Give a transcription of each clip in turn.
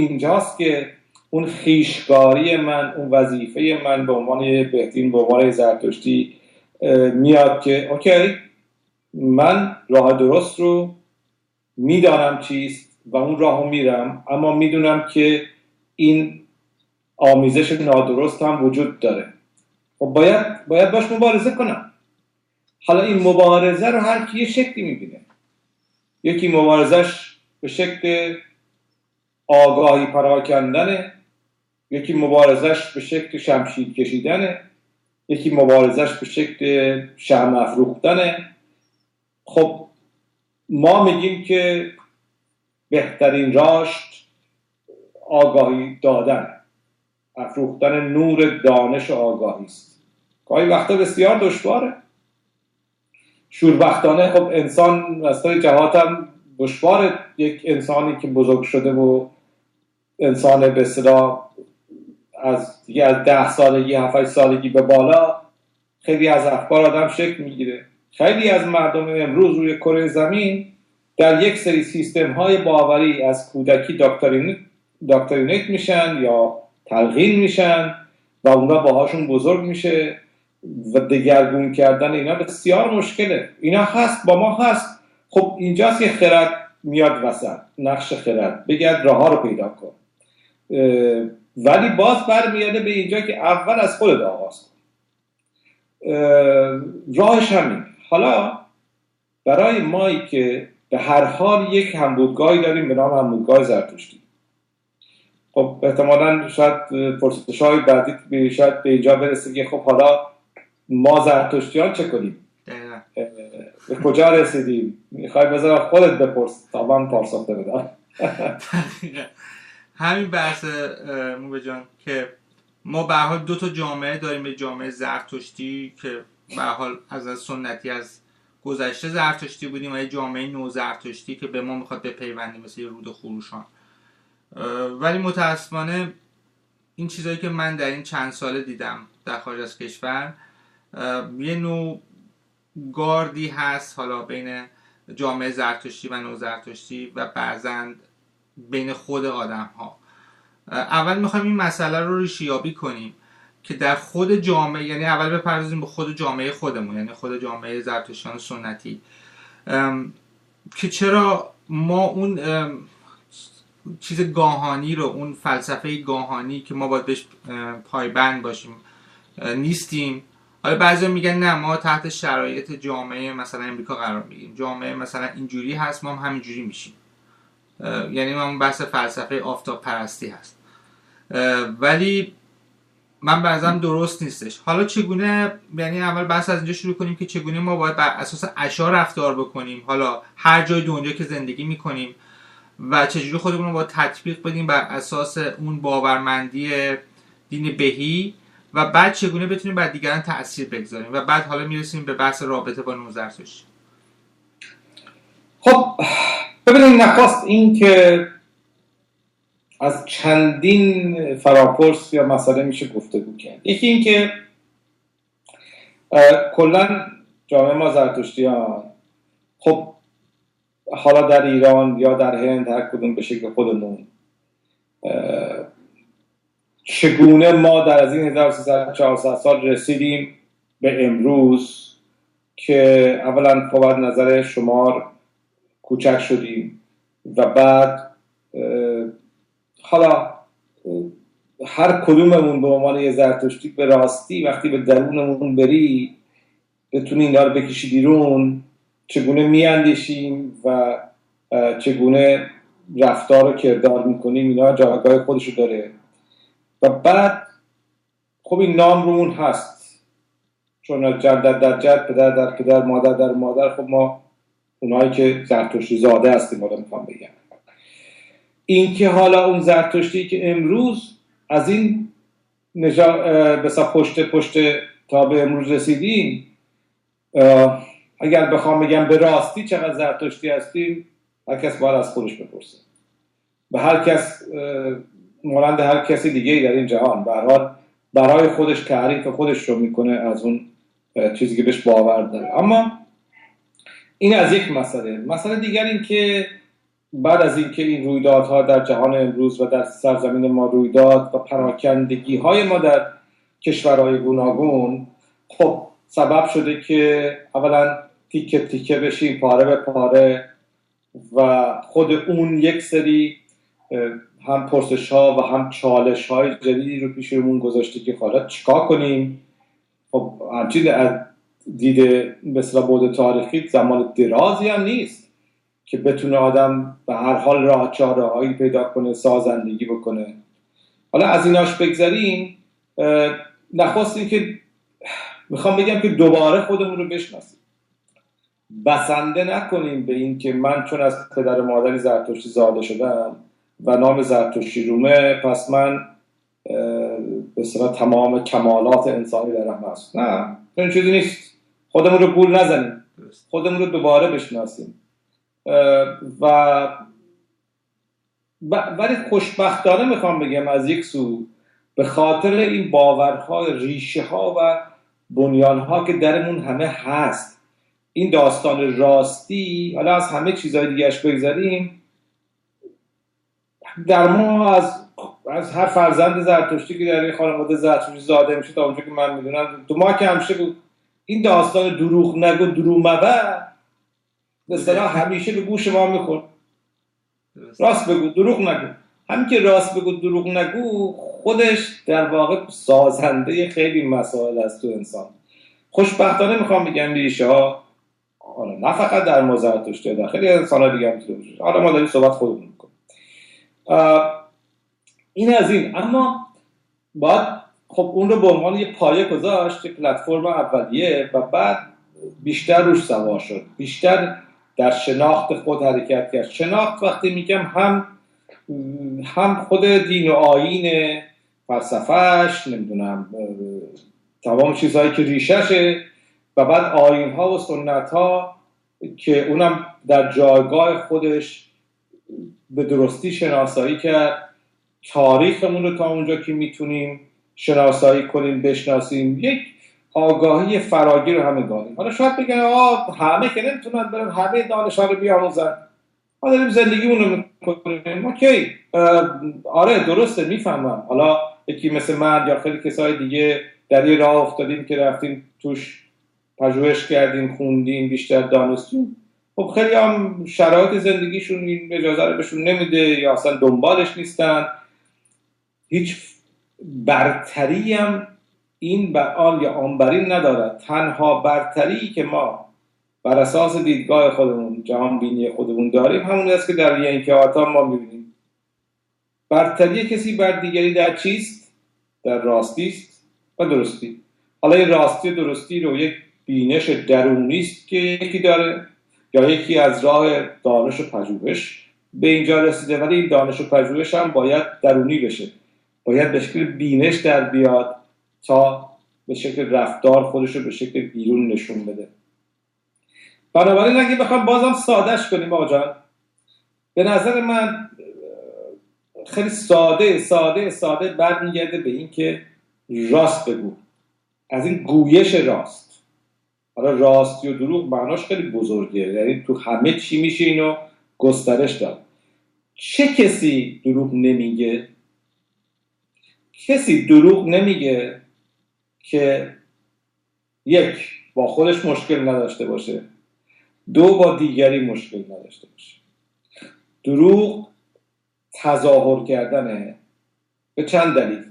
اینجاست که اون خیشگاری من اون وظیفه من به عنوان بهترین به عنوان زرتشتی میاد که اوکی من راه درست رو می‌دانم چیست و اون راه رو میرم اما می‌دونم که این آمیزش نادرست هم وجود داره. و خب باید, باید باش مبارزه کنم. حالا این مبارزه رو هر کی یه شکلی می‌بینه. یکی مبارزش به شکل آگاهی پراکندنه. یکی مبارزش به شکل شمشیر کشیدنه. یکی مبارزش به شکل شم افروختنه. خب ما میگیم که بهترین راشت آگاهی دادن. افروختن نور دانش و آگاهی است. گاهی وقتا بسیار دشواره. شوربختانه خب انسان از جهات هم دشوار یک انسانی که بزرگ شده و انسان به از دیگه از ده سالگی هفت سالگی به بالا خیلی از اخبار آدم شکل می‌گیره. خیلی از مردم امروز روی کره زمین در یک سری سیستم های باوری از کودکی داکترینیت میشن یا تلقین میشن و اونا باهاشون بزرگ میشه و دگرگون کردن اینا بسیار مشکله. اینا هست با ما هست. خب اینجاست که خرد میاد وسط نقش خرد. بگرد راه رو پیدا کن. ولی باز برمیاده به اینجا که اول از خودت آغاز کن. راهش همین. حالا برای مایی که به هر حال یک همبودگاهی داریم به نام همبودگاه زرتشتی. خب احتمالا شاید پرسش های بعدی شاید به اینجا برسه که خب حالا ما زرتشتیان چه کنیم؟ به کجا رسیدیم؟ می‌خوای بذار خودت بپرس تا من پارساخته بدم همین بحث موبه جان که ما به حال دو تا جامعه داریم به جامعه زرتشتی که به حال از از سنتی از گذشته زرتشتی بودیم و یه جامعه نو زرتشتی که به ما می‌خواد بپیونده مثل یه رود خروشان. ولی متاسفانه این چیزهایی که من در این چند ساله دیدم در خارج از کشور یه نوع گاردی هست حالا بین جامعه زرتشتی و نو زرتشتی و بعضا بین خود آدم ها اول می‌خوایم این مسئله رو ریشیابی کنیم که در خود جامعه یعنی اول بپردازیم به خود جامعه خودمون یعنی خود جامعه زرتشتیان سنتی. که چرا ما اون چیز گاهانی رو اون فلسفه گاهانی که ما باید بهش پایبند باشیم نیستیم. حالا بعضی میگن نه ما تحت شرایط جامعه مثلا امریکا قرار می‌گیریم. جامعه مثلا اینجوری هست ما هم همینجوری میشیم. یعنی ما بحث فلسفه آفتاب پرستی هست ولی من بعضم درست نیستش. حالا چگونه یعنی اول بحث از اینجا شروع کنیم که چگونه ما باید بر اساس اشار رفتار بکنیم. حالا هر جای دنیا که زندگی می‌کنیم و چجوری خودمون رو باید تطبیق بدیم بر اساس اون باورمندی دین بهی و بعد چگونه بتونیم بر دیگران تاثیر بگذاریم. و بعد حالا می‌رسیم به بحث رابطه با نوزرتشتی خب ببینید نخواست این که از چندین فراپرس یا مسئله میشه گفتگو کرد. یکی این که کلا جامعه ما زرتشتیان خب حالا در ایران یا در هند هر کدوم به شکل خودمون چگونه ما در از این 1300 سال رسیدیم به امروز که اولا خب نظر شمار کوچک شدیم و بعد حالا هر کدوممون به عنوان یه زرتشتی به راستی وقتی به درونمون بری بتونی اینا رو بکشی بیرون چگونه میاندیشیم و چگونه رفتار و کردار می‌کنیم اینا جایگاه خودشو داره. و بعد خب این نام رومون هست. چون جد در جد پدر در پدر مادر در مادر خب ما اونایی که زرتشتی زاده هستیم حالا می‌خوام بگم. این که حالا اون زرتشتی که امروز از این نجا بسا پشت پشت تا به امروز رسیدیم اگر بخوام بگم به راستی چقدر زرتشتی هستیم هر کس باید از خودش بپرسه. به هر کس مانند هر کسی دیگه در این جهان. برای برای خودش تعریف خودش رو می‌کنه از اون چیزی که بهش باور داره. اما این از یک مسئله. مسئله دیگر این که بعد از اینکه این رویدادها در جهان امروز و در سرزمین ما رویداد و پراکندگی های ما در کشورهای گوناگون خب سبب شده که اولا تیکه تیکه بشیم پاره به پاره و خود اون یک سری هم پرسش ها و هم چالش های جدیدی رو پیشمون گذاشته که حالا چیکار کنیم؟ خب همچین دیده مثلا بود تاریخی زمان درازی هم نیست که بتونه آدم به هر حال راه چاره پیدا کنه سازندگی بکنه. حالا از ایناش بگذاریم نخواست که می‌خوام بگم که دوباره خودمون رو بشناسیم. بسنده نکنیم به این که من چون از پدر مادری زرتشتی زاده شدم و نام زرتشتی رومه پس من به تمام کمالات انسانی درم هست نه این چیزی نیست. خودمون رو گول نزنیم. خودمون رو دوباره بشناسیم. و ولی خوشبختانه می‌خوام بگم از یک سو به خاطر این باورها ریشه ها و بنیان ها که درمون همه هست این داستان راستی حالا از همه چیزهای دیگهش بگذاریم در ما از از هر فرزند زرتشتی که در این خانواده زرتشتی زاده میشه تا اونجا که من می‌دونم تو ما که همیشه بود. این داستان دروغ نگو دروغ مبر به همیشه به گوش ما میکن راست بگو دروغ نگو. همین که راست بگو دروغ نگو خودش در واقع سازنده خیلی مسائل است تو انسان. خوشبختانه می‌خوام بگم ریشه ها حالا نه فقط در ما زرتشتی در خیلی انسان ها دیگه هم حالا ما داریم صحبت خودمون می‌کنیم. این از این. اما باید خب اون رو به عنوان یه پایه گذاشت یه پلتفرم اولیه و بعد بیشتر روش سوار شد. بیشتر در شناخت خود حرکت کرد. شناخت وقتی میگم هم هم خود دین و آین فلسفهش نمی‌دونم تمام چیزهایی که ریششه و بعد آین ها و سنت ها که اونم در جایگاه خودش به درستی شناسایی کرد تاریخمون رو تا اونجا که می‌تونیم شناسایی کنیم بشناسیم. یک آگاهی فراگیر رو همه حالا شاید بگن آه همه که نمی‌تونن برن همه دانش رو بیاموزن. ما داریم زندگیمون رو می‌کنیم. اوکی. آره درسته می‌فهمم. حالا یکی مثل من یا خیلی کسای دیگه در یه راه افتادیم که رفتیم توش پژوهش کردیم خوندیم بیشتر دانستیم. خب خیلی هم شرایط زندگیشون این اجازه رو بهشون نمیده یا اصلا دنبالش نیستن. هیچ برتری هم این بر آن یا آن بر ندارد. تنها برتری که ما بر اساس دیدگاه خودمون جهان بینی خودمون داریم همون است که در اینکه آتا ما می‌بینیم. برتری کسی بر دیگری در چیست؟ در راستی است و درستی. حالا این راستی درستی رو یک بینش درونی است که یکی داره یا یکی از راه دانش و پژوهش به اینجا رسیده ولی این دانش و پژوهش هم باید درونی بشه. باید به شکل بینش در بیاد تا به شکل رفتار خودش رو به شکل بیرون نشون بده. بنابراین اگه بخوام بازم سادهش کنیم آجان به نظر من خیلی ساده ساده ساده برمیگرده به این که راست بگو. از این گویش راست. حالا راستی و دروغ معناش خیلی بزرگه یعنی تو همه چی میشه اینو گسترش داد. چه کسی دروغ نمیگه؟ کسی دروغ نمیگه که یک با خودش مشکل نداشته باشه. دو با دیگری مشکل نداشته باشه. دروغ تظاهر کردنه به چند دلیل.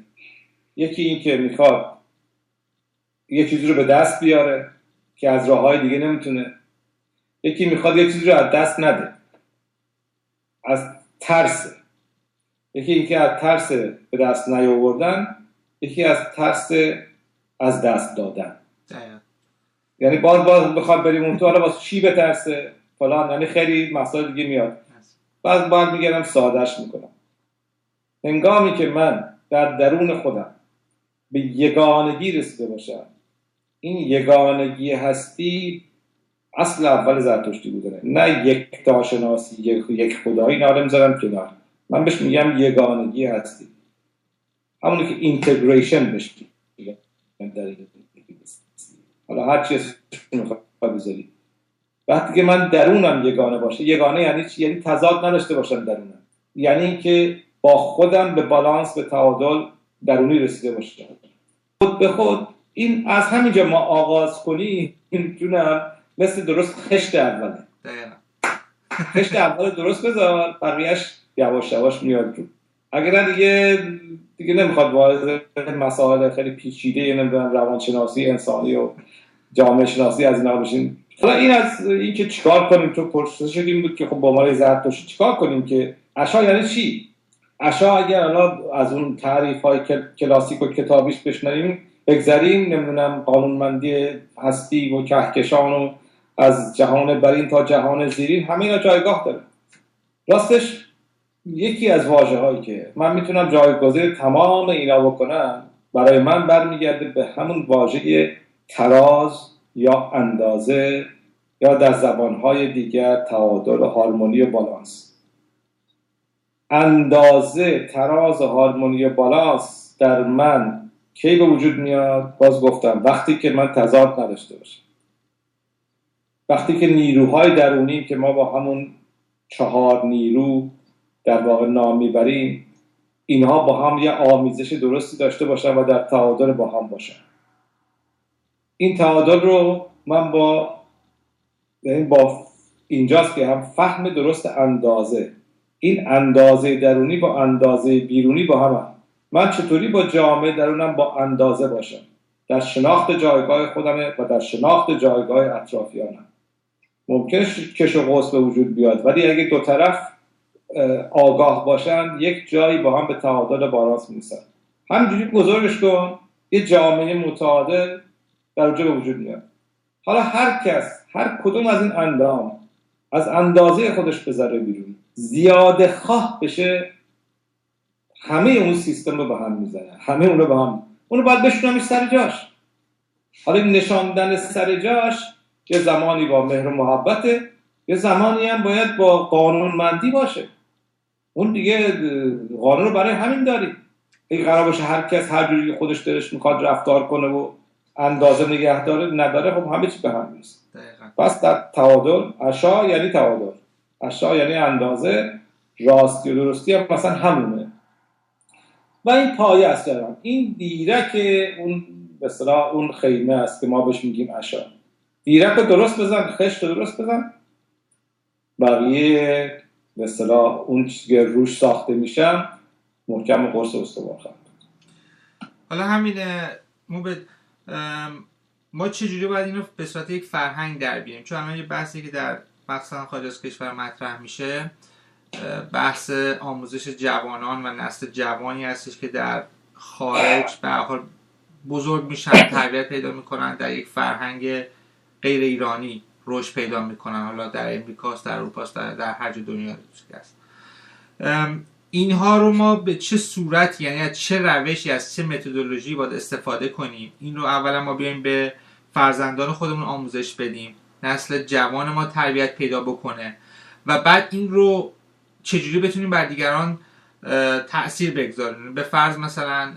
یکی این که می‌خواد یه چیزی رو به دست بیاره که از راه های دیگه نمی‌تونه. یکی می‌خواد یه چیزی رو از دست نده. از ترس. یکی اینکه از ترس به دست نیاوردن یکی از ترس از دست دادن. یعنی باز باز بخواد بریم اون تو حالا باز چی بترسه؟ فلان یعنی خیلی مسائل دیگه میاد. بعد باید میگردم سادش می‌کنم. هنگامی که من در درون خودم به یگانگی رسیده باشم این یگانگی هستی اصل اول زرتشتی بوده. نه یک تاشناسی یک خدایی نه می‌ذارم کنار. من بهش میگم یگانگی هستی. همونی که اینتگریشن بهش میگم حالا هر چی بذاری. وقتی که من درونم یگانه باشه یگانه یعنی چی؟ یعنی تضاد نداشته باشم درونم. یعنی اینکه با خودم به بالانس به تعادل درونی رسیده باشم. خود به خود این از همینجا ما آغاز کنیم. این جونم مثل درست خشت اوله. خشت اول درست بذار بقیهش یواش یواش میاد رو. اگر دیگه دیگه نمی‌خواد وارد مسائل خیلی پیچیده نمی‌دونم روانشناسی انسانی و جامعه شناسی از اینا بشین. حالا این از این که چیکار کنیم؟ تو پرسش این بود که خب با ما زرتشتی چیکار کنیم که؟ اشا یعنی چی؟ اشا اگر الان از اون تعریف های کلاسیک و کتابیش بشنویم بگذریم نمی‌دونم قانونمندی هستی و کهکشان و از جهان برین تا جهان زیرین همه اینا جایگاه داره. راستش یکی از واجه هایی که من می‌تونم جایگزین تمام اینا بکنم برای من برمیگرده به همون واژه تراز یا اندازه یا در زبانهای دیگر تعادل هارمونی و بالانس. اندازه تراز هارمونی و بالانس در من کی به وجود میاد؟ باز گفتم وقتی که من تضاد نداشته باشم. وقتی که نیروهای درونی که ما با همون چهار نیرو در واقع نام می‌بریم اینها با هم یه آمیزش درستی داشته باشن و در تعادل با هم باشن. این تعادل رو من با یعنی با اینجاست که هم فهم درست اندازه. این اندازه درونی با اندازه بیرونی با هم, هم. من چطوری با جامعه درونم با اندازه باشم؟ در شناخت جایگاه خودم و در شناخت جایگاه اطرافیانم. ممکنه کش و قوس به وجود بیاد ولی اگه دو طرف آگاه باشن یک جایی با هم به تعادل بالانس می‌رسن. همینجوری بزرگش کن یه جامعه متعادل در اونجا وجود میاد. حالا هر کس هر کدوم از این اندام از اندازه خودش بذاره بیرون. زیاده خواه بشه همه اون سیستم رو به هم می‌زنه. همه اون رو به هم اونو باید بشونمش سر جاش. حالا نشاندن سر جاش یه زمانی با مهر و محبته یه زمانی هم باید با قانونمندی باشه. اون دیگه قانون رو برای همین داریم اگه قرار باشه هر کس هر جوری خودش دلش می‌خواد رفتار کنه و اندازه نگه داره نداره خب همه چی به هم نیست پس در تعادل اشا یعنی تعادل. اشا یعنی اندازه راستی و درستی هم مثلا همونه. و این پایه است دارم این دیرک اون به اون خیمه است که ما بهش میگیم اشا دیرک رو درست بزن خشت رو درست بزن. بقیه به اصطلاح اون چیزی که روش ساخته میشن محکم قرص استوار خواهد حالا همینه ما چجوری باید اینو به صورت یک فرهنگ در بیاریم؟ چون الان یه بحثی که در مقصد خارج از کشور مطرح میشه بحث آموزش جوانان و نسل جوانی هستش که در خارج به حال بزرگ میشن تربیت پیدا می‌کنن در یک فرهنگ غیر ایرانی. رشد پیدا می‌کنن. حالا در امریکاست در اروپاست در, در هر جای دنیا است اینها رو ما به چه صورت یعنی از چه روشی از چه متدولوژی باید استفاده کنیم؟ این رو اولا ما بیایم به فرزندان خودمون آموزش بدیم. نسل جوان ما تربیت پیدا بکنه. و بعد این رو چجوری بتونیم بر دیگران تاثیر بگذاریم؟ به فرض مثلا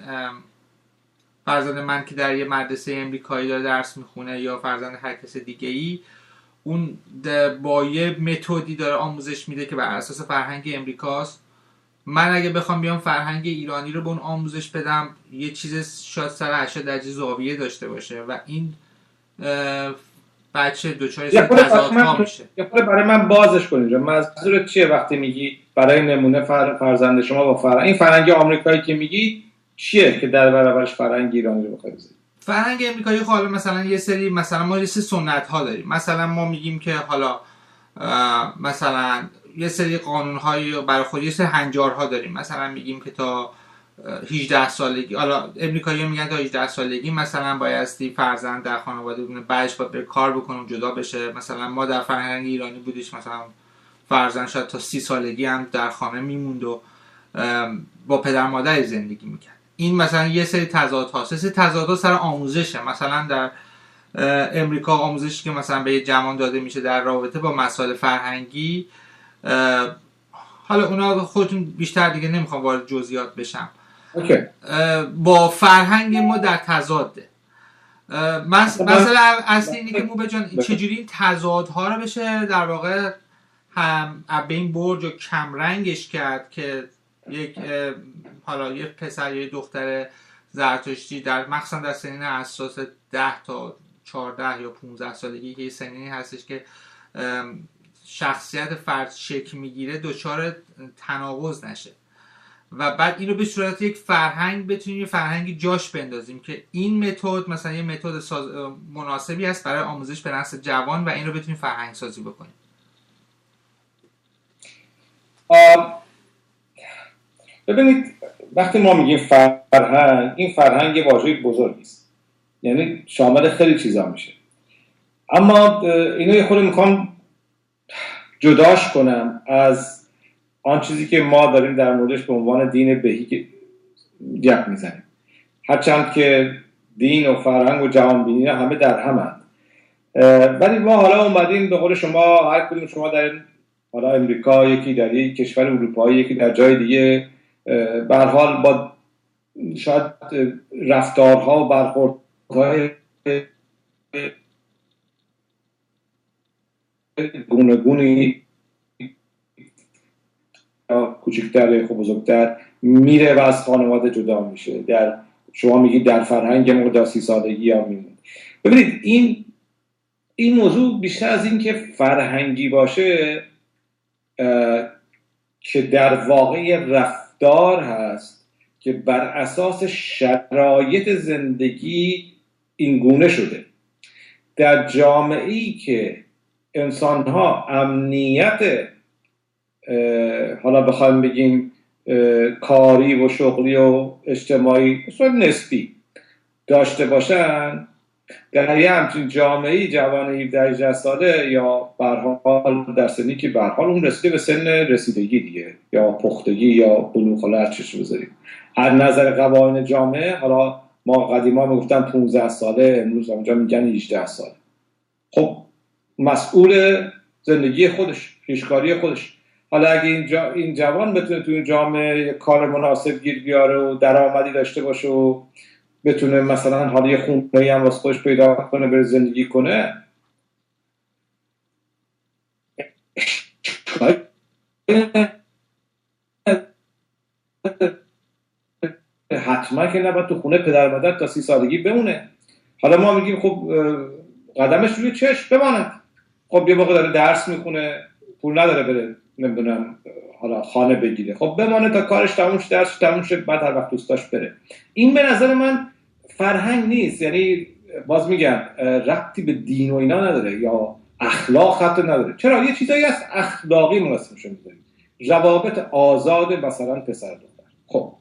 فرزند من که در یه مدرسه امریکایی داره درس می‌خونه یا فرزند هر کس دیگه ای اون با یه متدی داره آموزش میده که بر اساس فرهنگ امریکاست. من اگه بخوام بیام فرهنگ ایرانی رو به اون آموزش بدم یه چیز شاید سر 80 درجه زاویه داشته باشه و این بچه دوچار تضاد میشه. یه برای من بازش کنید منظورت چیه وقتی میگی برای نمونه فر... فرزند شما با فرهنگ این فرهنگ آمریکایی که میگی چیه که در برابرش فرهنگ ایرانی رو بخوای فرهنگ امریکایی خب حالا مثلا یه سری مثلا ما یه سری سنت ها داریم. مثلا ما میگیم که حالا مثلا یه سری قانون هایی برای خود یه سری ها داریم. مثلا میگیم که تا 18 سالگی حالا امریکایی میگن تا 18 سالگی مثلا بایستی فرزند در خانواده بونه بعدش باید به کار بکنه جدا بشه. مثلا ما در فرهنگ ایرانی بودیش مثلا فرزند شاید تا سی سالگی هم در خانه میموند و با پدر مادر زندگی می‌کرد. این مثلا یه سری تضاد هاست. سری تضاد سر آموزشه. مثلا در امریکا آموزشی که مثلا به یه جوان داده میشه در رابطه با مسائل فرهنگی حالا اونا خودتون بیشتر دیگه نمی‌خوام وارد جزئیات بشم. با فرهنگ ما در تضاده. مثلا اصلی اینه که موبه جان چجوری این تضادها رو بشه در واقع هم به این برج رو کمرنگش کرد که یک حالا یک پسر یا دختر زرتشتی در مخصوصا در سنین اساس 10 تا 14 یا 15 سالگی که سنینی هستش که شخصیت فرد شکل می‌گیره دچار تناقض نشه. و بعد اینو به صورت یک فرهنگ بتونیم یه فرهنگی جاش بندازیم که این متد مثلا یه متد مناسبی است برای آموزش به نسل جوان و این رو بتونیم فرهنگ سازی بکنیم ببینید وقتی ما میگیم فرهنگ این فرهنگ واژه بزرگی است یعنی شامل خیلی چیزا میشه. اما اینو یه خود می‌خوام جداش کنم از آن چیزی که ما داریم در موردش به عنوان دین بهی گپ می‌زنیم. هرچند که دین و فرهنگ و جهانبینی همه در همند ولی ما حالا اومدیم به قول شما هر کدوم شما در حالا امریکا یکی در یک کشور اروپایی یکی در جای دیگه به حال با شاید رفتارها و برخوردهای گونه گونی کوچکتر یا بزرگتر میره و از خانواده جدا میشه. در شما میگید در فرهنگ ما در سی سالگی یا میمون ببینید این این موضوع بیشتر از این که فرهنگی باشه که در واقع رفتار هست که بر اساس شرایط زندگی این گونه شده. در جامعه ای که انسان ها امنیت حالا بخوایم بگیم کاری و شغلی و اجتماعی نسبی داشته باشن در یه همچین جامعه جوان 17 ساله یا برحال در سنی که برحال اون رسیده به سن رسیدگی دیگه یا پختگی یا بلوغ هر چش بذاریم. از نظر قوانین جامعه حالا ما قدیما می‌گفتن 15 ساله امروز اونجا میگن 18 ساله. خب مسئول زندگی خودش پیشکاری خودش. حالا اگه این, این جوان بتونه تو این جامعه کار مناسب گیر بیاره و درآمدی داشته باشه و بتونه مثلا حالا یه خونه هم واسه خودش پیدا کنه بره زندگی کنه. حتما که نباید تو خونه پدر مادر تا سی سالگی بمونه. حالا ما میگیم خب قدمش روی چشم بماند. خب یه موقع داره درس می‌خونه پول نداره بره نمی‌دونم حالا خانه بگیره. خب بمانه تا کارش تموم شد درس تموم شد بعد هر وقت دوست داشت بره. این به نظر من فرهنگ نیست. یعنی باز میگم ربطی به دین و اینا نداره یا اخلاق حتی نداره. چرا؟ یه چیزایی هست اخلاقی مناسبش می‌ذاریم روابط آزاد مثلا پسر دختر. خب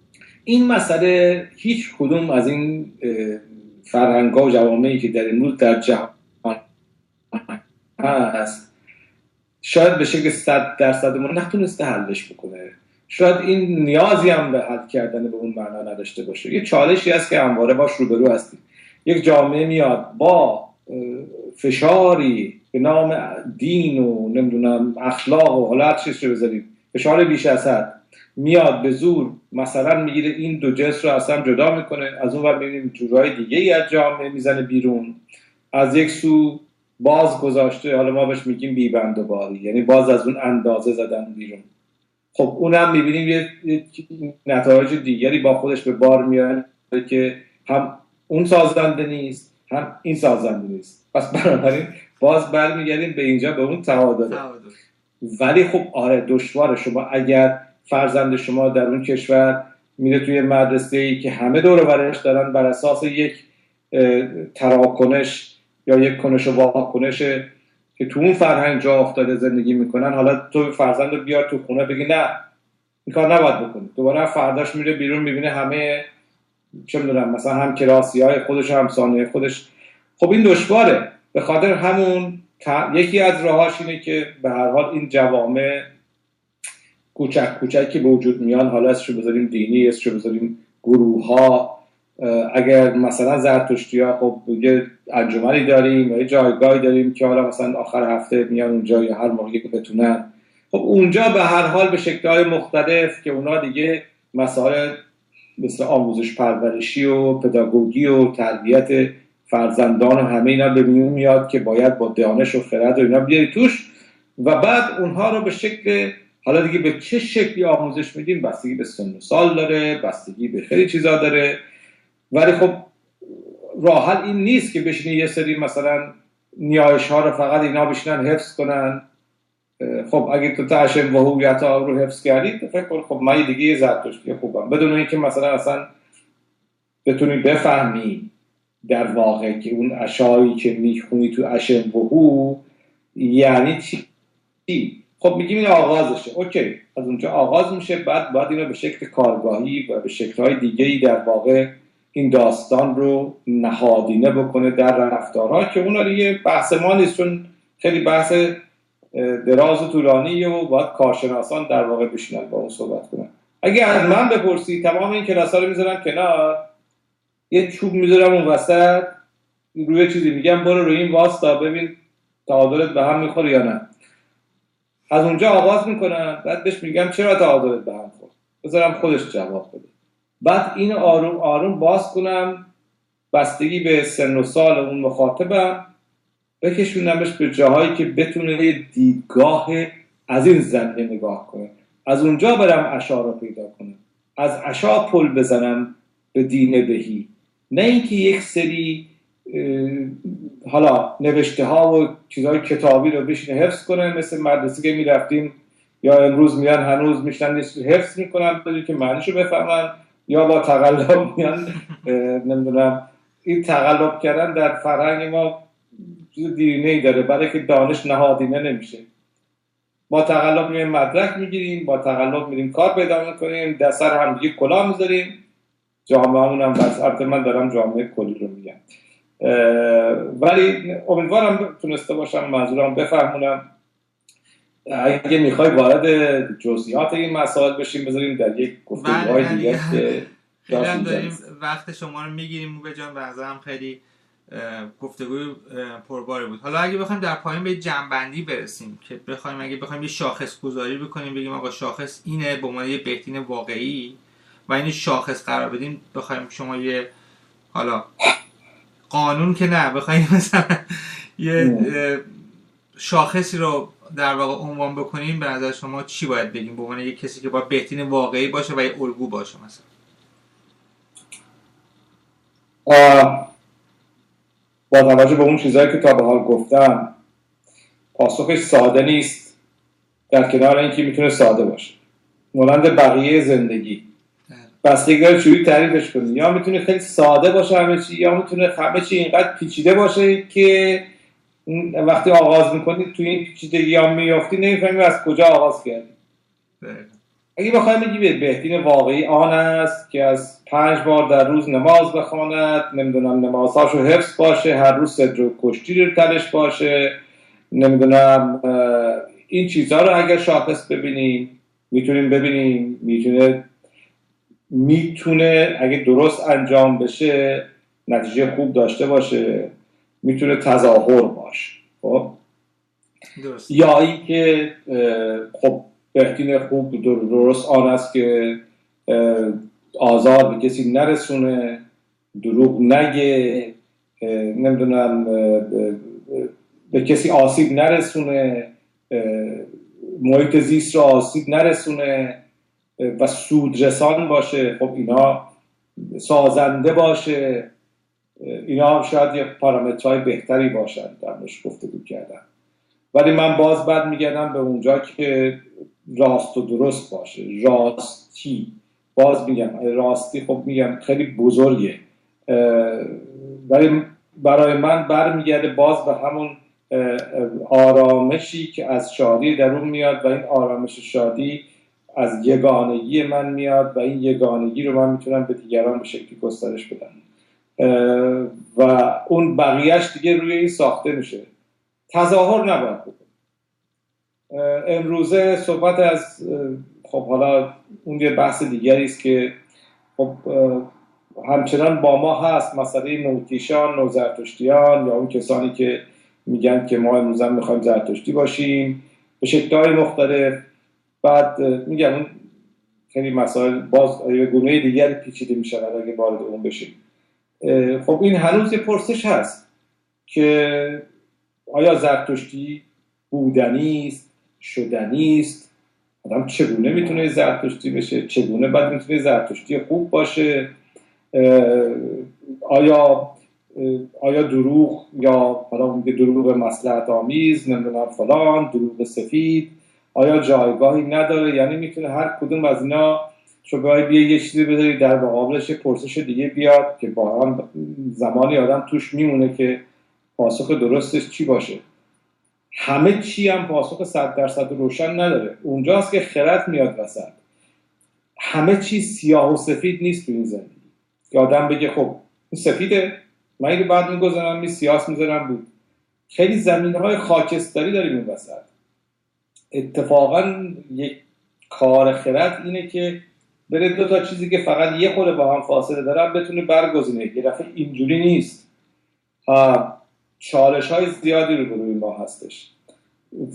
این مسئله هیچ کدوم از این فرهنگ و جوامعی که در امروز در جهان هست شاید به شکل صد درصدمون نتونسته حلش بکنه. شاید این نیازی هم به حل کردن به اون معنا نداشته باشه. یه چالشی هست که همواره باش روبرو هستیم. یک جامعه میاد با فشاری به نام دین و نمی‌دونم اخلاق و حالا چیز رو بذاریم فشار بیش از حد میاد به زور مثلا می‌گیره این دو جنس رو اصلا جدا می‌کنه از اون ور می‌بینیم جورای دیگه ای از جامعه می‌زنه بیرون. از یک سو باز گذاشته حالا ما بهش میگیم بیبند و باری یعنی باز از اون اندازه زدن بیرون. خب اونم می‌بینیم یه, نتایج دیگری با خودش به بار میاد که هم اون سازنده نیست هم این سازنده نیست. پس بنابراین باز برمیگردیم به اینجا به اون تعادل. ولی خب آره دشواره شما اگر فرزند شما در اون کشور میره توی مدرسه ای که همه دور برش دارن بر اساس یک تراکنش یا یک کنش و واکنش که تو اون فرهنگ جا افتاده زندگی می‌کنن حالا تو فرزند رو بیار تو خونه بگی نه این کار نباید بکنی. دوباره فرداش میره بیرون می‌بینه همه چه می‌دونم مثلا هم کلاسی های خودش هم ثانیه خودش. خب این دشواره. به خاطر همون یکی از راهاش اینه که به هر حال این جوامع کوچک کوچک که به وجود میان. حالا اسمشو بذاریم دینی اسمشو بذاریم گروه ها اگر مثلا زرتشتی ها خب یه انجمنی داریم یا یه جایگاهی داریم که حالا مثلا آخر هفته میان اونجا یا هر موقعی که بتونن. خب اونجا به هر حال به شکلهای مختلف که اونا دیگه مسائل مثل آموزش پرورشی و پداگوگی و تربیت فرزندان همه اینا به میون میاد که باید با دانش و خرد و اینا بیاری توش. و بعد اونها رو به شکل حالا دیگه به چه شکلی آموزش میدیم؟ بستگی به سن و سال داره بستگی به خیلی چیزا داره. ولی خب راه این نیست که بشینی یه سری مثلا نیایش ها رو فقط اینا بشینن حفظ کنن. خب اگه تو تعشم و هویت ها رو حفظ کردی فکر خب من دیگه یه زرتشتی خوبم. بدون اینکه مثلا اصلا بتونی بفهمی در واقع که اون اشایی که می‌خونی تو اشم و یعنی چی؟ خب میگیم این آغازشه. اوکی. از اونجا آغاز میشه بعد باید اینو به شکل کارگاهی و به شکلهای دیگه ای در واقع این داستان رو نهادینه بکنه در رفتارها که اون یه بحث ما نیست چون خیلی بحث دراز و طولانی و باید کارشناسان در واقع بشینن با اون صحبت کنن. اگه از من بپرسی تمام این کلاس ها رو می‌ذارم کنار یه چوب می‌ذارم اون وسط روی چیزی میگم برو روی این واسطا ببین تعادلت به هم می‌خوره یا نه. از اونجا آغاز می‌کنم بعد بهش میگم چرا تعادلت به هم خورد بذارم خودش جواب بده. بعد این آروم آروم باز کنم. بستگی به سن و سال اون مخاطبم. بکشونمش به جاهایی که بتونه یه دیدگاه از این زمینه نگاه کنه. از اونجا برم اشا رو پیدا کنم. از اشا پل بزنم به دین بهی. نه اینکه یک سری حالا نوشته ها و چیزهای کتابی رو بشینه حفظ کنه مثل مدرسه که می‌رفتیم یا امروز میان هنوز میشنن حفظ می‌کنن بذاری که معنیش رو بفهمن. یا با تقلب میان نمی‌دونم. این تقلب کردن در فرهنگ ما چیز دیرینه ای داره برای که دانش نهادینه نمیشه. با تقلب میریم مدرک می‌گیریم با تقلب میریم کار پیدا می‌کنیم در سر هم دیگه کلا می‌ذاریم. جامعه همون هم بس من دارم جامعه کلی رو میگم. ولی امیدوارم تونسته باشم منظورم بفهمونم. اگه می‌خوای وارد جزئیات این مسائل بشیم بذاریم در یک گفتگوهای بله، دیگه که داریم وقت شما رو می‌گیریم به جان هم خیلی گفتگوی پرباری بود. حالا اگه بخوایم در پایین به جنبندی برسیم که بخوایم اگه بخوایم یه شاخص گذاری بکنیم بگیم آقا شاخص اینه به عنوان یه بهتین واقعی و این شاخص قرار بدیم بخوایم شما یه حالا قانون که نه بخوایم مثلا یه شاخصی رو در واقع عنوان بکنیم به نظر شما چی باید بگیم؟ به عنوان یه کسی که باید بهتین واقعی باشه و یه الگو باشه مثلا. با توجه به اون چیزهایی که تا به حال گفتم پاسخش ساده نیست در کنار اینکه می‌تونه ساده باشه. مانند بقیه زندگی. بستگی داره چوری تعریفش کنی یا می‌تونه خیلی ساده باشه همه چی یا می‌تونه همه چی اینقدر پیچیده باشه که وقتی آغاز می‌کنی توی این پیچیدگی ها میافتی نمی‌فهمی از کجا آغاز کردی. اگه بخوایم بگی بهترین واقعی آن است که از پنج بار در روز نماز بخواند نمی‌دونم نمازهاشو حفظ باشه هر روز صدر و کشتی رو تلش باشه نمی‌دونم این چیزها رو اگر شاخص ببینیم می‌تونیم ببینیم می‌تونه می‌تونه اگه درست انجام بشه نتیجه خوب داشته باشه. می‌تونه تظاهر باشه. خب؟ یا اینکه خب بهتین خوب درست آن است که آزار به کسی نرسونه دروغ نگه نمی‌دونم به کسی آسیب نرسونه محیط زیست رو آسیب نرسونه و سودرسان باشه. خب اینا سازنده باشه. اینا شاید یه پارامترهای بهتری باشن در گفته گفتگو کردن. ولی من باز بعد میگردم به اونجا که راست و درست باشه. راستی. باز میگم راستی خب میگم خیلی بزرگه. ولی برای من برمیگرده باز به همون آرامشی که از شادی درون میاد و این آرامش شادی از یگانگی من میاد و این یگانگی رو من می‌تونم به دیگران به شکلی گسترش بدم. و اون بقیهش دیگه روی این ساخته میشه. تظاهر نباید بکن امروزه صحبت از خب حالا اون یه بحث دیگری است که خب همچنان با ما هست مسئله نوتیشان نوزرتشتیان یا اون کسانی که میگن که ما امروزه می‌خوایم زرتشتی باشیم. به شکلهای مختلف. بعد میگن خیلی مسائل باز به گونه دیگری پیچیده می‌شود اگه وارد اون بشیم. خب این هنوز یه پرسش هست که آیا زرتشتی بودنی است شدنی است؟ آدم چگونه می‌تونه زرتشتی بشه؟ چگونه بعد می‌تونه زرتشتی خوب باشه؟ آیا آیا دروغ یا حالا میگه دروغ مسلحت آمیز نمی‌دونم فلان دروغ سفید آیا جایگاهی نداره؟ یعنی می‌تونه هر کدوم از اینا شما بیا یه چیزی بذاری در مقابلش پرسش دیگه بیاد که با هم زمانی آدم توش میمونه که پاسخ درستش چی باشه. همه چی هم پاسخ صد درصد روشن نداره. اونجاست که خرد میاد وسط. همه چی سیاه و سفید نیست تو این زندگی. که آدم بگه خب این سفیده. من اینو بعد می‌گذارم می سیاس می‌ذارم بود. خیلی زمین های خاکستری داریم این وسط. اتفاقا یک کار خرد اینه که بره دو تا چیزی که فقط یه خورده با هم فاصله دارن بتونه برگزینه. یه دفعه اینجوری نیست. چالش های زیادی رو روی ما هستش.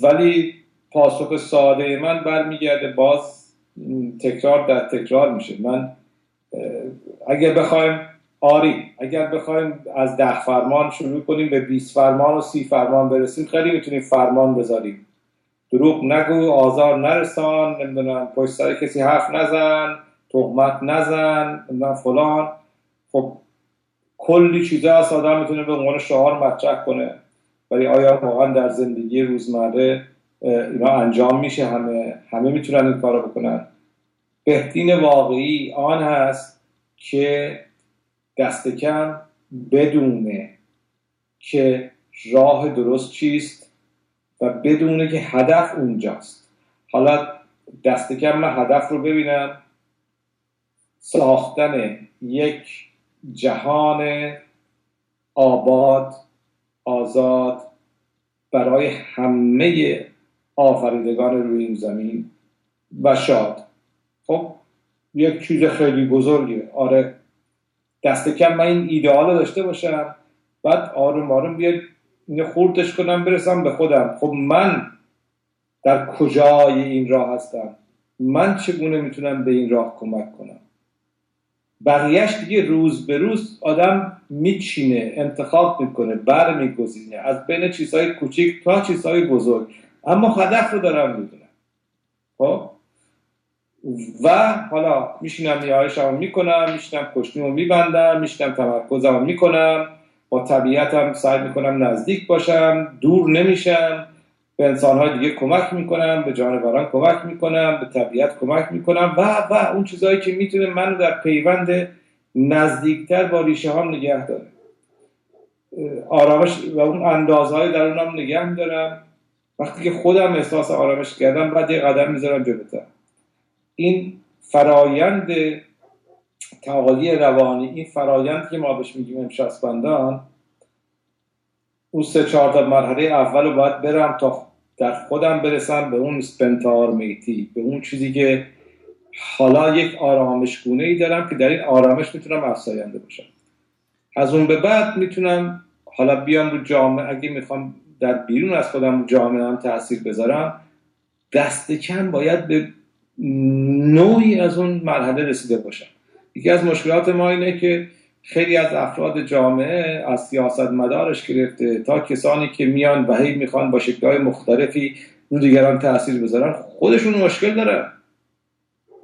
ولی پاسخ ساده من برمیگرده باز تکرار در تکرار میشه. من اگر بخوایم آری اگر بخوایم از ده فرمان شروع کنیم به 20 فرمان و سی فرمان برسیم خیلی می‌تونیم فرمان بذاریم. دروغ نگو آزار نرسان نمی‌دونم پشت سر کسی حرف نزن. تهمت نزن نمی‌دونم فلان. خب کلی چیزا هست آدم می‌تونه به عنوان شعار مطرح کنه. ولی آیا واقعا در زندگی روزمره اینا انجام میشه؟ همه همه می‌تونن این کارو بکنن. بهتین واقعی آن هست که دست کم بدونه که راه درست چیست و بدونه که هدف اونجاست. حالا دست کم من هدف رو ببینم. ساختن یک جهان آباد آزاد برای همه آفریدگان روی این زمین و شاد. خب یک چیز خیلی بزرگه آره دست کم من این ایدئال داشته باشم بعد آروم آروم بیاد اینو خوردش کنم برسم به خودم. خب من در کجای این راه هستم؟ من چگونه می‌تونم به این راه کمک کنم؟ بقیهش دیگه روز به روز آدم میچینه انتخاب می‌کنه بر میگزینه از بین چیزهای کوچیک تا چیزهای بزرگ. اما هدف رو دارم می‌دونم خب؟ و حالا میشینم نیایشم می‌کنم میشینم کشتیمو میبندم میشینم تمرکزم می‌کنم. با طبیعتم سعی می‌کنم نزدیک باشم دور نمیشم. به انسانهای دیگه کمک می‌کنم به جانوران کمک می‌کنم به طبیعت کمک می‌کنم و و اون چیزهایی که می‌تونه منو در پیوند نزدیکتر با ریشه هم نگه داره. آرامش و اون اندازهای در اونم نگه میدارم. وقتی که خودم احساس آرامش کردم بعد یه قدم می‌ذارم جلوتر. این فرایند تعالی روانی این فرایند که ما بهش میگیم امشاسپندان اون سه چهار تا مرحله اول رو باید برم تا در خودم برسم به اون سپنتار میتی به اون چیزی که حالا یک آرامش گونه ای دارم که در این آرامش می‌تونم افزاینده باشم. از اون به بعد می‌تونم حالا بیام رو جامعه اگه می‌خوام در بیرون از خودم جامعه هم تاثیر بذارم دست کم باید به نوعی از اون مرحله رسیده باشم. یکی از مشکلات ما اینه که خیلی از افراد جامعه از سیاست مدارش گرفته تا کسانی که میان و هی می‌خوان با شکلهای مختلفی رو دیگران تاثیر بذارن خودشون مشکل دارن.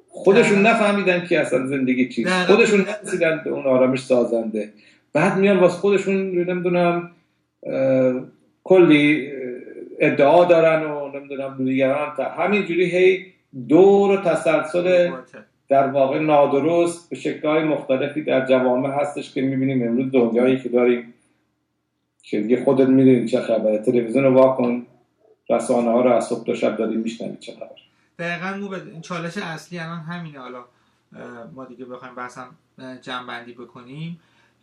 خودشون نفهمیدن که اصلا زندگی چیست. خودشون نرسیدن به اون آرامش سازنده. بعد میان واسه خودشون نمی‌دونم کلی ادعا دارن و نمی‌دونم دیگران. همینجوری هی دور و تسلسل در واقع نادرست به شکلهای مختلفی در جوامع هستش که می‌بینیم امروز دنیایی که داریم که دیگه خودت می‌دونی چه خبره. تلویزیون رو واکن رسانه ها رو از صبح تا شب داریم میشنوید چه خبر. دقیقا مو چالش اصلی الان همینه. حالا ما دیگه بخوایم بحثم جنبندی بکنیم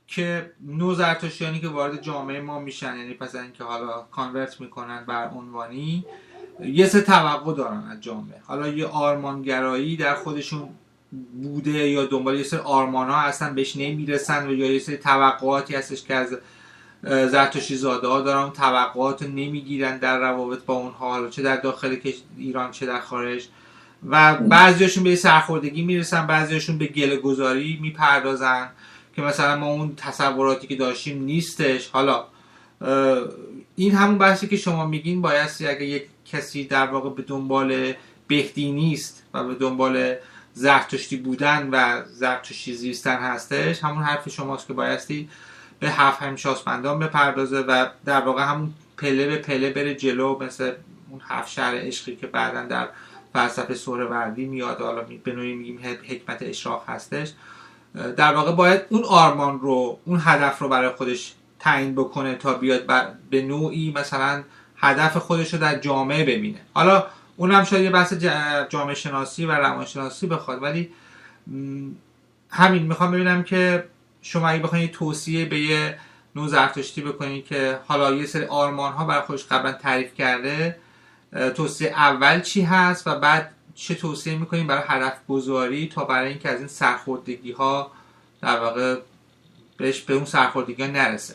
که نو زرتشتیانی که وارد جامعه ما میشن یعنی پس اینکه حالا کانورت می‌کنن بر عنوانی یه سه توقع دارن از جامعه. حالا یه آرمانگرایی در خودشون بوده یا دنبال یه سری آرمان ها هستن بهش نمی‌رسن و یا یه سری توقعاتی هستش که از زرتشتی زاده ها دارن توقعات نمی‌گیرن در روابط با اون حال چه در داخل ایران چه در خارج. و بعضیاشون به سرخوردگی می‌رسن بعضیاشون به گله گذاری می‌پردازن که مثلا ما اون تصوراتی که داشتیم نیستش. حالا این همون بحثی که شما میگین بایستی اگه یک کسی در واقع به دنبال بهدی نیست و به دنبال زرتشتی بودن و زرتشتی زیستن هستش همون حرف شماست که بایستی به هفت همشاسپندان بپردازه و در واقع همون پله به پله بره جلو مثل اون هفت شهر عشقی که بعدا در فلسفه سهروردی میاد حالا به نوعی میگیم حکمت اشراق هستش. در واقع باید اون آرمان رو اون هدف رو برای خودش تعیین بکنه تا بیاد به نوعی مثلا هدف خودش رو در جامعه ببینه. حالا اونم شاید یه بحث جامعه شناسی و روانشناسی بخواد ولی همین می‌خوام ببینم که شما اگه بخواید توصیه به یه نوع زرتشتی بکنید که حالا یه سری آرمان ها برای خودش قبلا تعریف کرده توصیه اول چی هست و بعد چه توصیه می‌کنیم برای هدف گذاری تا برای اینکه از این سرخوردگی ها در واقع بهش به اون سرخوردگی ها نرسه؟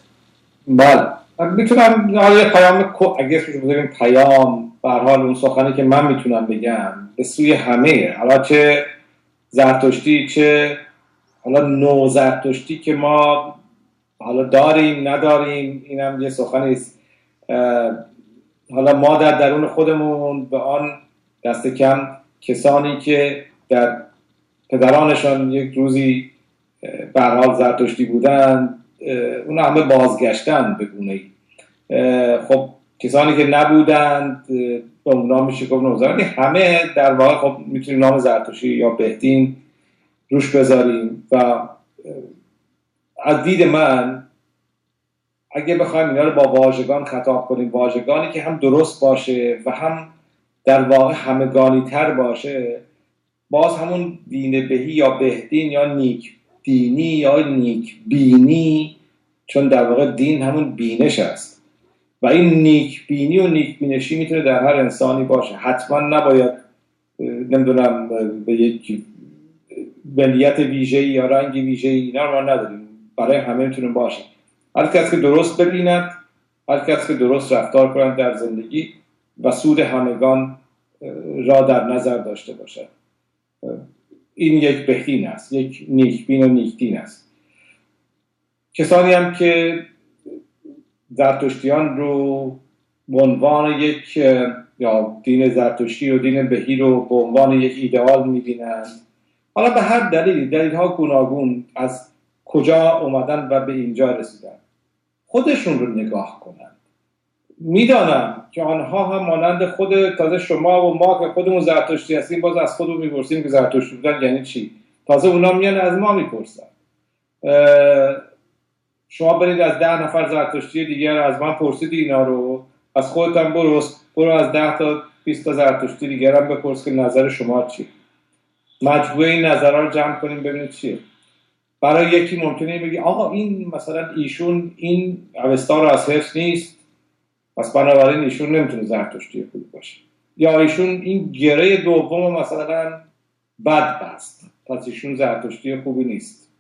بله. می‌تونم یه پیام اگه پیام حال اون سخنی که من می‌تونم بگم به سوی همه حالا چه زرتشتی چه حالا نو زرتشتی که ما حالا داریم نداریم اینم یه سخنی است. حالا ما در درون خودمون به آن دست کم کسانی که در پدرانشان یک روزی به حال زرتشتی بودن اون همه بازگشتن به گونه خب کسانی که نبودند به اونا میشه گفت همه در واقع خب می‌تونیم نام زرتشتی یا بهتین روش بذاریم و از دید من اگه بخوایم اینا رو با واژگان خطاب کنیم واژگانی که هم درست باشه و هم در واقع همگانی تر باشه باز همون دین بهی یا بهدین یا نیک دینی یا نیک بینی چون در واقع دین همون بینش است. و این نیک بینی و نیک بینشی می‌تونه در هر انسانی باشه. حتما نباید نمی‌دونم به یک ملیت ویژه یا رنگ ویژه اینا ما نداریم. برای همه می‌تونه باشه. هر کس که درست ببیند هر کس که درست رفتار کنند در زندگی و سود همگان را در نظر داشته باشد. این یک بهتین است. یک نیکبین و نیکدین است. کسانی هم که زرتشتیان رو به عنوان یک یا دین زرتشتی و دین بهی رو به عنوان یک ایدئال می‌بینند حالا به هر دلیلی دلیل ها گوناگون از کجا اومدن و به اینجا رسیدن. خودشون رو نگاه کنند. می‌دانم که آنها هم مانند خود تازه شما و ما که خودمون زرتشتی هستیم باز از خودمون می‌پرسیم که زرتشتی بودن یعنی چی؟ تازه اونا میان از ما می‌پرسن. شما برید از ده نفر زرتشتی دیگر از من پرسید اینا رو. از خودتم برو برو از ده تا 20 تا زرتشتی دیگر هم بپرس که نظر شما چی. مجموعه این نظرها رو جمع کنیم ببینید چیه. برای یکی ممکنه بگی آقا این مثلا ایشون این اوستا رو از حفظ نیست. پس بنابراین ایشون نمی‌تونه زرتشتی خوبی باشه. یا ایشون این گره دوم مثلا بد بست پس ایشون زرتشتی خوبی نیست.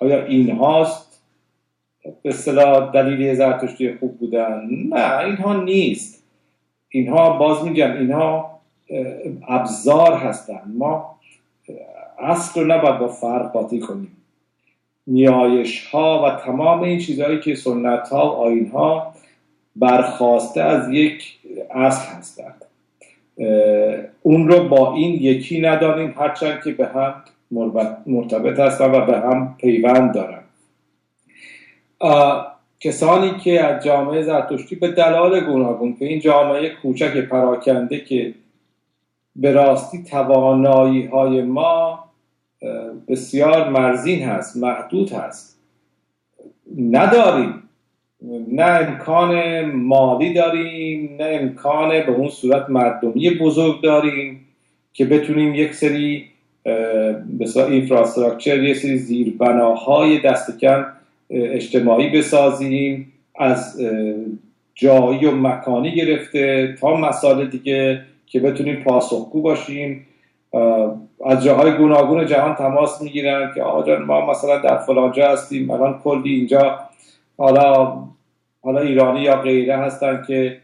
آیا این هاست به اصطلاح دلیل زرتشتی خوب بودن. نه اینها نیست. اینها باز میگم اینها ابزار هستند ما اصل رو نباید با فرق قاطی کنیم. نیایش ها و تمام این چیزهایی که سنت ها و آین ها برخواسته از یک اصل هستند. اون رو با این یکی ندانیم هرچند که به هم مرتبط هستن و به هم پیوند دارن. کسانی که از جامعه زرتشتی به دلال گوناگون که این جامعه کوچک پراکنده که به راستی توانایی های ما بسیار مرزین هست محدود هست. نداریم. نه امکان مالی داریم نه امکان به اون صورت مردمی بزرگ داریم که بتونیم یک سری بسیار اینفراستراکچر یک سری زیربناهای دستکم اجتماعی بسازیم از جایی و مکانی گرفته تا مسائل دیگه که بتونیم پاسخگو باشیم. از جاهای گوناگون جهان تماس می‌گیرن که آقا ما مثلا در فلانجا هستیم الان کلی اینجا حالا حالا ایرانی یا غیره هستن که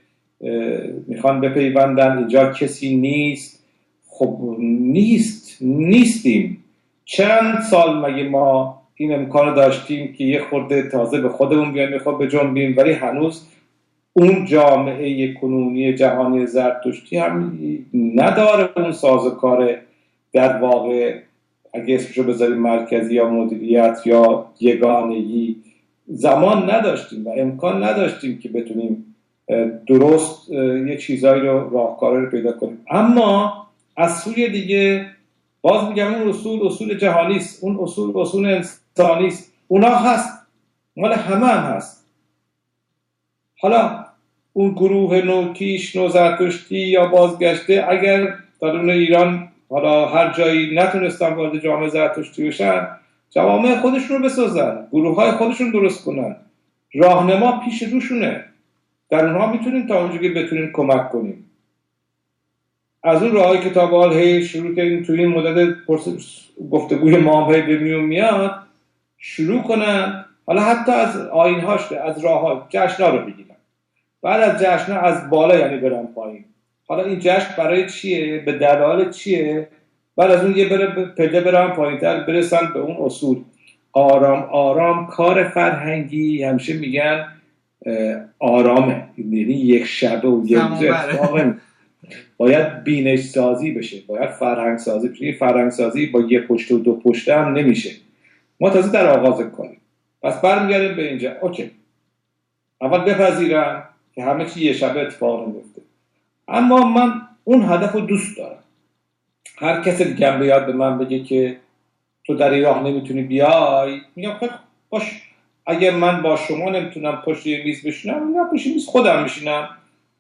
می‌خوان بپیوندن اینجا کسی نیست. خب نیست نیستیم. چند سال مگه ما این امکان داشتیم که یه خورده تازه به خودمون بیایم می‌خواد به جنبیم ولی هنوز اون جامعه کنونی جهانی زرتشتی هم نداره اون سازوکار در واقع. اگه اسمشو بذاریم مرکزی یا مدیریت یا یگانگی زمان نداشتیم و امکان نداشتیم که بتونیم درست یه چیزایی رو راهکار رو پیدا کنیم. اما از سوی دیگه باز میگم اون اصول اصول جهانی است. اون اصول اصول است اونا هست. مال همه هم هست. حالا اون گروه نوکیش نوزرتشتی یا بازگشته اگر درون ایران حالا هر جایی نتونستن وارد جامعه زرتشتی بشن جوامع خودشون رو بسازن. گروه های خودشون درست کنن. راهنما پیش روشونه در اونها می‌تونیم تا اونجا که بتونیم کمک کنیم. از اون راه کتاب حال هی شروع کردیم. توی این مدت گفتگوی ما هی به میاد. شروع کنن حالا حتی از آین هاش از راه ها جشنا رو بگیرن. بعد از جشن از بالا یعنی برن پایین. حالا این جشن برای چیه؟ به دلال چیه؟ بعد از اون یه بره پله برن پایین تر برسن به اون اصول. آرام آرام کار فرهنگی همیشه میگن آرامه. یعنی یک شب و یک باید بینش سازی بشه باید فرهنگ سازی بشه. فرهنگ سازی با یه پشت و دو پشت هم نمیشه. ما تازه در آغاز کنیم. پس برمیگردیم به اینجا. اوکی. اول بپذیرم که همه چی یه شب اتفاق نمیفته اما من اون هدف رو دوست دارم. هر کسی دیگه بیاد به من بگه که تو در راه نمی‌تونی بیای میگم خب باش. اگه من با شما نمی‌تونم پشت یه میز بشینم نه پشت میز خودم میشینم.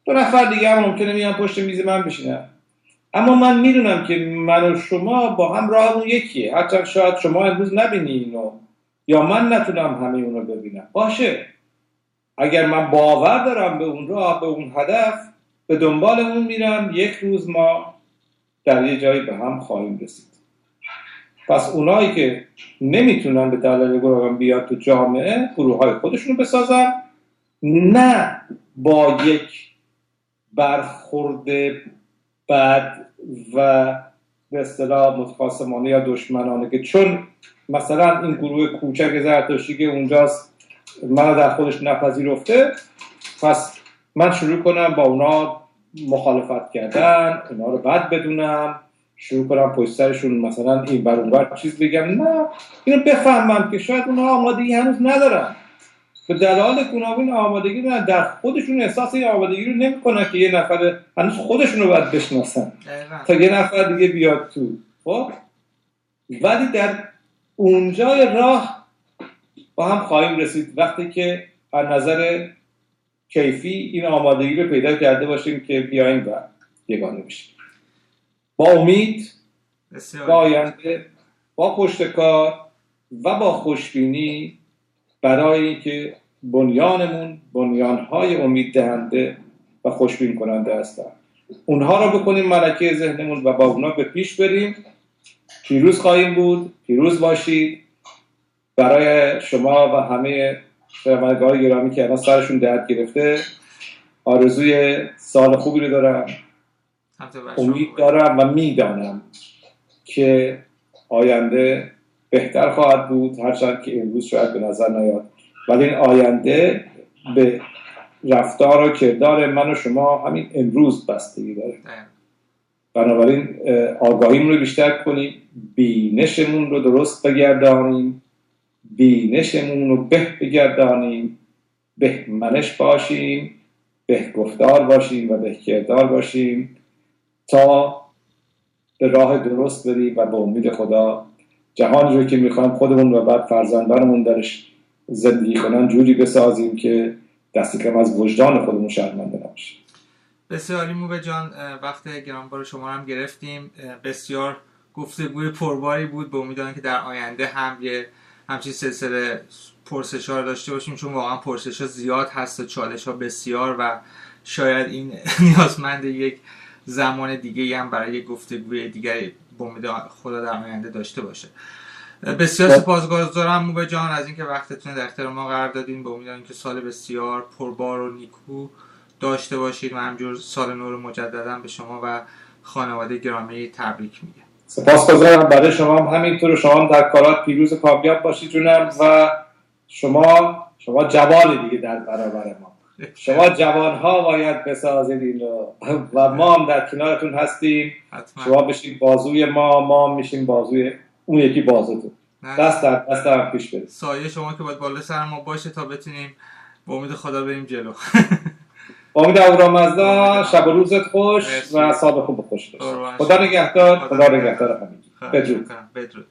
دو نفر دیگه هم ممکنه میان پشت میز من بشینم اما من می‌دونم که من و شما با هم راهمون یکیه. هرچند شاید شما امروز نبینی اینو. یا من نتونم همه اونو ببینم. باشه. اگر من باور دارم به اون راه به اون هدف به دنبال اون میرم. یک روز ما در یه جایی به هم خواهیم رسید. پس اونایی که نمی‌تونن به دلایل گروه بیاد تو جامعه گروه های خودشون بسازن. نه با یک برخورد بد و به اصطلاح متخاصمانه یا دشمنانه که چون مثلا این گروه کوچک زرتشتی که اونجاست من در خودش نپذیرفته پس من شروع کنم با اونا مخالفت کردن اونا رو بد بدونم شروع کنم پشت سرشون مثلا این بر چیز بگم نه اینو بفهمم که شاید اونا آمادگی هنوز ندارن. به دلال گوناگون آمادگی ندارن در خودشون احساس این آمادگی رو نمی‌کنن که یه نفر هنوز خودشون رو باید بشناسن. تا یه نفر دیگه بیاد تو. خب؟ ولی در اونجای راه با هم خواهیم رسید. وقتی که از نظر کیفی این آمادگی رو پیدا کرده باشیم که بیایم و یگانه بشیم. با امید با آینده با پشت کار و با خوشبینی برای اینکه بنیانمون بنیانهای امید دهنده و خوشبین کننده هستن. اونها رو بکنیم ملکه ذهنمون و با اونا به پیش بریم. پیروز خواهیم بود. پیروز باشید. برای شما و همه شنوندگان گرامی که الان سرشون درد گرفته آرزوی سال خوبی رو دارم. امید دارم و می‌دانم که آینده بهتر خواهد بود هرچند که امروز شاید به نظر نیاد. ولی این آینده به رفتار و کردار من و شما همین امروز بستگی داره. بنابراین آگاهیمون رو بیشتر کنیم بینشمون رو درست بگردانیم بینشمون رو به بگردانیم به منش باشیم به گفتار باشیم و به کردار باشیم تا به راه درست بریم و به امید خدا جهانی رو که می‌خوایم خودمون و بعد فرزندانمون درش زندگی کنن جوری بسازیم که دست کم از وجدان خودمون شرمنده نباشیم بسیاری موبه جان وقت گرانبار شما هم گرفتیم. بسیار گفتگوی پرباری بود. به امیدوارم که در آینده هم یه همچین سلسله پرسش ها داشته باشیم چون واقعا پرسش ها زیاد هست و چالش ها بسیار و شاید این نیازمند یک زمان دیگه هم برای گفتگوی دیگری به خدا در آینده داشته باشه. بسیار سپاسگزارم موبه جان از اینکه وقتتون در اختیار ما قرار دادین. به امید که سال بسیار پربار و نیکو داشته باشید و همجور سال نور مجددا به شما و خانواده گرامی تبریک میگه سپاسگزارم. برای شما هم همینطور. شما در کارات پیروز کامیاب باشید جونم. و شما شما جوان دیگه در برابر ما. شما جوان ها باید بسازید اینو و ما هم در کنارتون هستیم. حتما. شما بشید بازوی ما ما میشیم بازوی اون یکی بازوتون. نه. دست در دست هم پیش برید سایه شما که باید بالا سر ما باشه تا بتونیم با امید خدا بریم جلو. با امید اهورامزدا شب و روزت خوش مرسی. و سال خوب خوش باشه خدا نگهدار خدا نگهدار. همین بدرود. بدرود.